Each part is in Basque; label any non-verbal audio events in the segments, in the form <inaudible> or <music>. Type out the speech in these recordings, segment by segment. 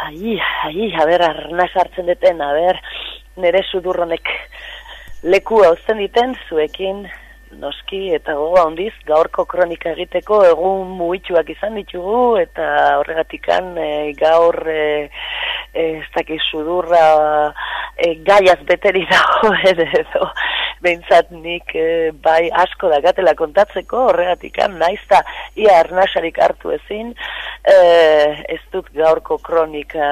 Ai, ai, a ber, arna sartzen deten, a ber, nire sudurronek leku hauzen diten, zuekin noski eta goga hondiz, gaurko kronika egiteko egun muitxuak izan ditugu eta horregatikan e, gaur e, e, ez dakiz sudurra e, gaiaz beteri <laughs> dago edo behintzat nik e, bai asko da gatela kontatzeko horregatikan naizta ia arnasarik hartu ezin e, ez dut gaurko kronika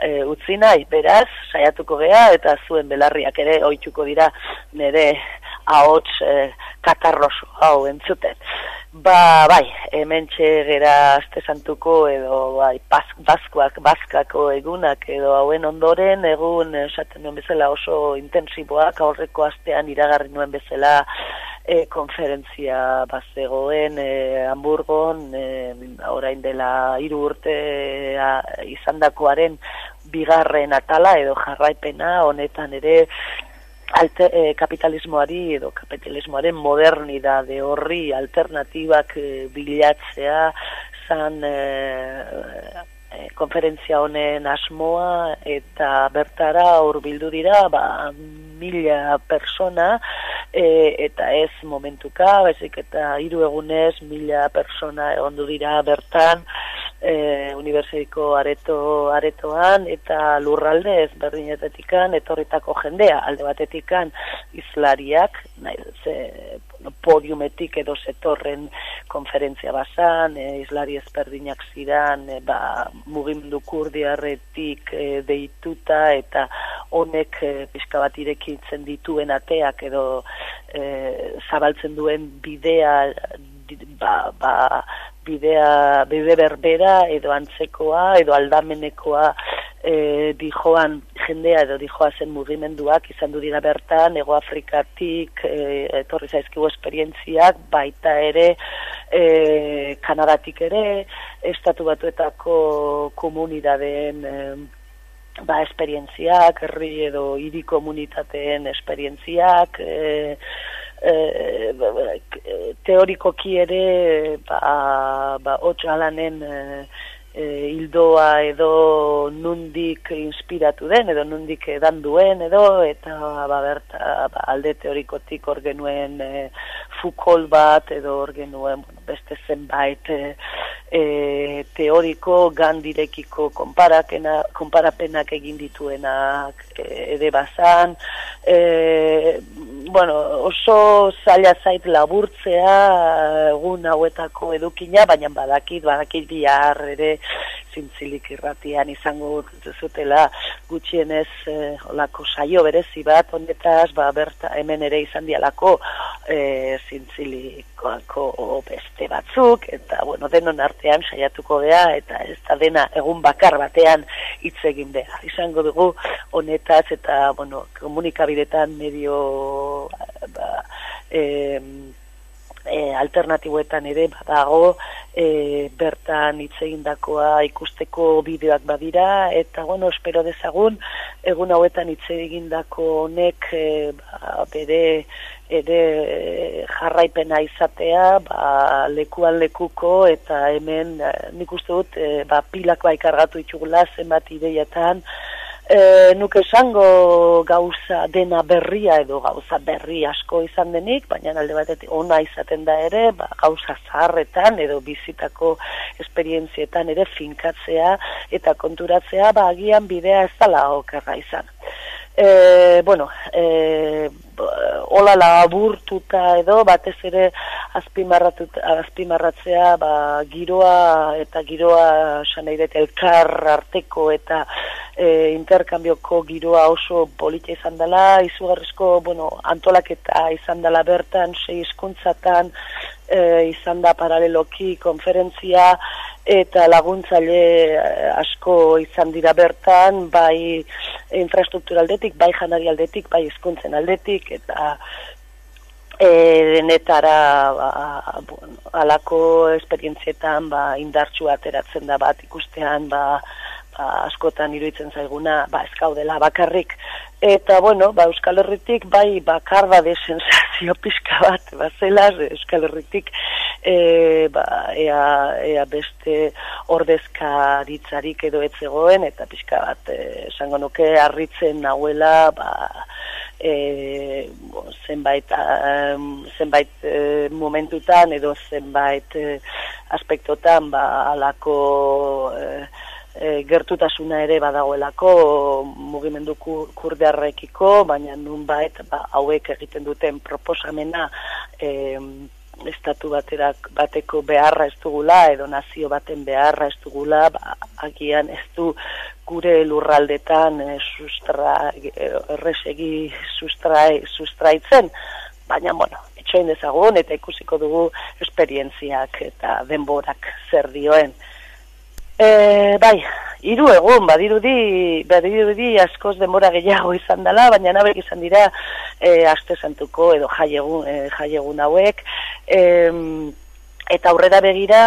e, utzi nahi, beraz, saiatuko gea, eta zuen belarriak ere oituko dira nire ahots e, katarroso hau entzuten. Ba, bai, hemen txegera aste santuko edo bai, bazkoak, bazkako egunak edo hauen ondoren egun esaten nuen bezala oso intensiboak aurreko astean iragarri nuen bezala e, konferentzia bazegoen e, Hamburgon e, orain dela hiru urte izandakoaren bigarren atala edo jarraipena honetan ere alte, e, kapitalismoari edo kapitalismoaren modernidade horri alternatibak e, bilatzea zan e, e, konferentzia honen asmoa eta bertara hurbildu dira ba, mila persona e, eta ez momentuka, bezik eta hiru egunez mila persona egondu dira bertan e, unibertsiko areto aretoan eta lurralde ez berdinetetikan etorritako jendea alde batetikan izlariak nahi, ze, podiumetik edo zetorren konferentzia basan, e, izlari ezberdinak zidan, e, ba, mugimendu kurdiarretik e, deituta eta honek e, pixka bat irekitzen dituen ateak edo e, zabaltzen duen bidea ba, ba, bidea bide berbera edo antzekoa edo aldamenekoa e, dijoan jendea edo dijoa zen mugimenduak izan du dira bertan ego afrikatik e, etorri zaizkigu esperientziak baita ere e, kanadatik ere estatu batuetako komunidadeen e, ba esperientziak herri edo hiri komunitateen esperientziak e, e, teorikoki ere ba, ba, alanen e, e, hildoa edo nundik inspiratu den edo nundik edan duen edo eta ba, berta, ba, alde teorikotik hor genuen e, fukol bat edo hor genuen bueno, beste zenbait e, e, teoriko gandirekiko konparapenak egin dituenak e, ere bazan e, bueno, oso zaila zait laburtzea egun hauetako edukina, baina badakit, badakit bihar ere zintzilik irratian izango zutela gutxienez eh, olako saio berezi bat, honetaz, ba, berta, hemen ere izan dialako eh, zintzilikoako beste batzuk, eta bueno, denon artean saiatuko gea, eta ez da dena egun bakar batean hitz egin behar. Izango dugu honetaz, eta bueno, komunikabidetan medio ba, e, e, alternatiboetan ere badago e, bertan hitz egindakoa ikusteko bideoak badira eta bueno espero dezagun egun hauetan hitz egindako honek e, ba, bere ere jarraipena izatea ba, lekuan lekuko eta hemen e, nik uste dut e, ba, pilakoa ikargatu itxugula zenbat ideiatan e, nuke esango gauza dena berria edo gauza berri asko izan denik, baina alde batetik ona izaten da ere, ba, gauza zaharretan edo bizitako esperientzietan ere finkatzea eta konturatzea ba, agian bidea ez dala okerra izan. E, bueno, e, hola laburtuta edo batez ere azpimarratzea ba, giroa eta giroa saneidet elkar arteko eta e, interkambioko giroa oso polita izan dela, izugarrizko bueno, antolaketa izan dela bertan, sei hizkuntzatan e, izan da paraleloki konferentzia eta laguntzaile e, asko izan dira bertan, bai infrastruktura aldetik, bai janari aldetik, bai hizkuntzen aldetik, eta e, denetara ba, alako esperientzietan ba, indartxu ateratzen da bat ikustean ba, ba, askotan iruditzen zaiguna ba, eskaudela bakarrik. Eta bueno, ba, Euskal Herritik bai bakar da sensazio <laughs> pixka bat bazela Euskal Herritik e, ba, ea, ea beste ordezkaritzarik edo etzegoen, eta pixka bat, e, esango nuke, harritzen nahuela, ba, e, zenbait, zenbait e, momentutan edo zenbait e, aspektotan ba, alako e, e, gertutasuna ere badagoelako mugimendu kurdearrekiko, baina nunbait ba, hauek egiten duten proposamena e, estatu baterak bateko beharra ez dugula edo nazio baten beharra ez dugula ba, agian ez du gure lurraldetan e, sustra, erresegi sustrai, sustraitzen, baina, bueno, itxoin dezagun eta ikusiko dugu esperientziak eta denborak zer dioen. E, bai, hiru egun, badirudi, badirudi askoz denbora gehiago izan dela, baina nabek izan dira e, aste santuko edo jaiegun, e, jaiegun hauek, e, eta aurrera begira,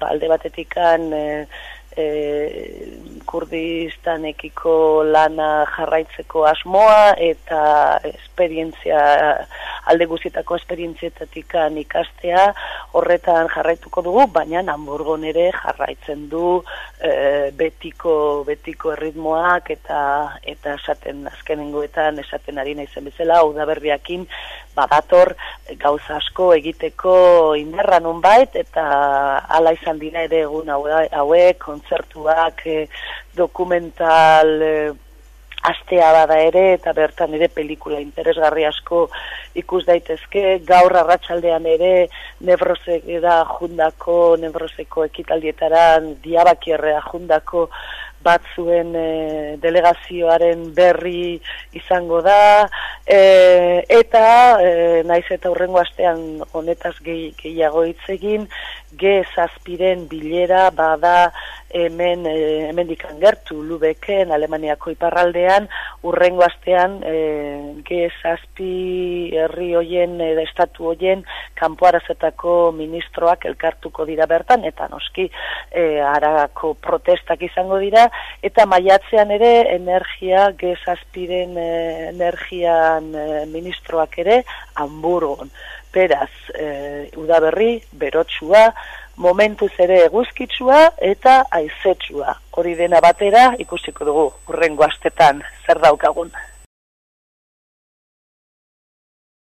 ba, alde batetikan, e, e, kurdistanekiko lana jarraitzeko asmoa eta esperientzia alde guztietako esperientzietatik ikastea horretan jarraituko dugu, baina Hamburgon ere jarraitzen du e, betiko betiko erritmoak eta eta esaten azkenengoetan esaten ari naizen bezala udaberriakin badator gauza asko egiteko indarra nonbait eta hala izan dira ere egun hauek kontzertuak e, dokumental e, astea bada ere eta bertan ere pelikula interesgarri asko ikus daitezke. Gaur arratsaldean ere nebrosek da jundako nebroseko ekitaldietan diabakierrea jundako batzuen e, delegazioaren berri izango da e, eta e, naiz eta hurrengo astean honetaz gehiago hitz egin ge zazpiren bilera bada hemen e, hemen gertu Lubeken Alemaniako iparraldean. Urrengo astean e, G7 herri hoien edo estatu hoien kanpoarazetako ministroak elkartuko dira bertan eta noski e, arako protestak izango dira eta maiatzean ere energia G7 e, energian e, ministroak ere Hamburgon beraz e, udaberri berotsua momentuz ere eguzkitsua eta aizetsua. Hori dena batera ikusiko dugu urrengo astetan zer daukagun.